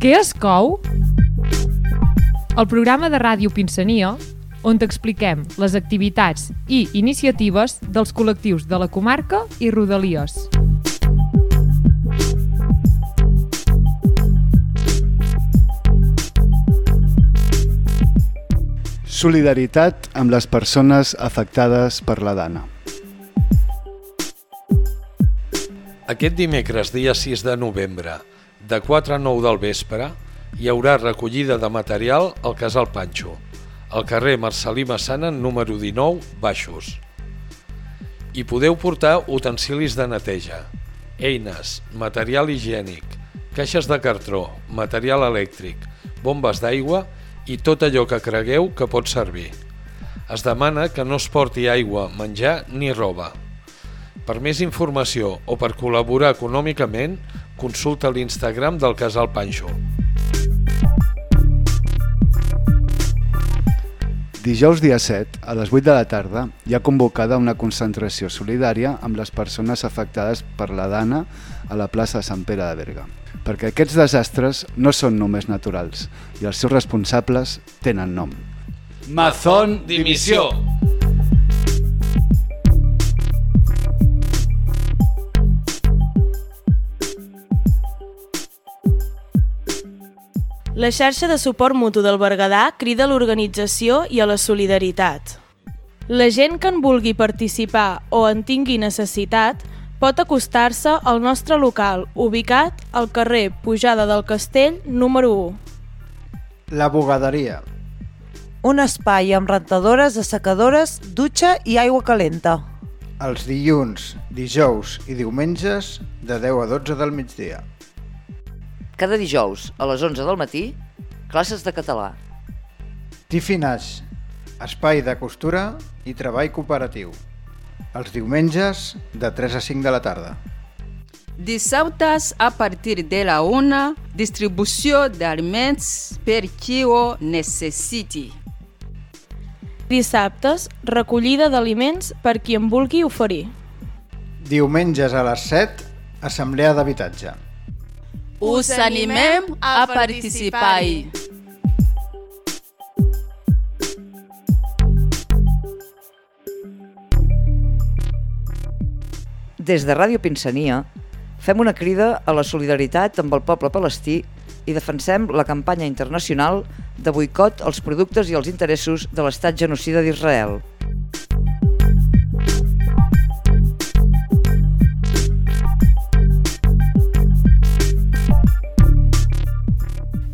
Què es cou? El programa de ràdio Pinsania, on t'expliquem les activitats i iniciatives dels col·lectius de la comarca i Rodalies. Solidaritat amb les persones afectades per la dana. Aquest dimecres, dia 6 de novembre, de 4 a 9 del vespre, hi haurà recollida de material al Casal Panxo, al carrer Marcelí Massana, número 19, Baixos. Hi podeu portar utensilis de neteja, eines, material higiènic, caixes de cartró, material elèctric, bombes d'aigua i tot allò que cregueu que pot servir. Es demana que no es porti aigua, menjar ni roba. Per més informació o per col·laborar econòmicament, consulta l'Instagram del Casal Panxo. Dijous dia 7, a les 8 de la tarda, hi ha convocada una concentració solidària amb les persones afectades per la dana a la plaça de Sant Pere de Berga. Perquè aquests desastres no són només naturals i els seus responsables tenen nom. Mazón Dimissió! La xarxa de suport mutu del Berguedà crida a l'organització i a la solidaritat. La gent que en vulgui participar o en tingui necessitat pot acostar-se al nostre local, ubicat al carrer Pujada del Castell, número 1. La bugaderia. Un espai amb rentadores, assecadores, dutxa i aigua calenta. Els dilluns, dijous i diumenges de 10 a 12 del migdia. Cada dijous, a les 11 del matí, classes de català. Tifinaix, espai de costura i treball cooperatiu. Els diumenges de 3 a 5 de la tarda. Dissabtes, a partir de la una, distribució d'aliments per qui ho necessiti. Dissabtes, recollida d'aliments per qui en vulgui oferir. Diumenges a les 7, assemblea d'habitatge. Us animem a participar-hi. Des de Ràdio Pinsania fem una crida a la solidaritat amb el poble palestí i defensem la campanya internacional de boicot als productes i als interessos de l'estat genocida d'Israel.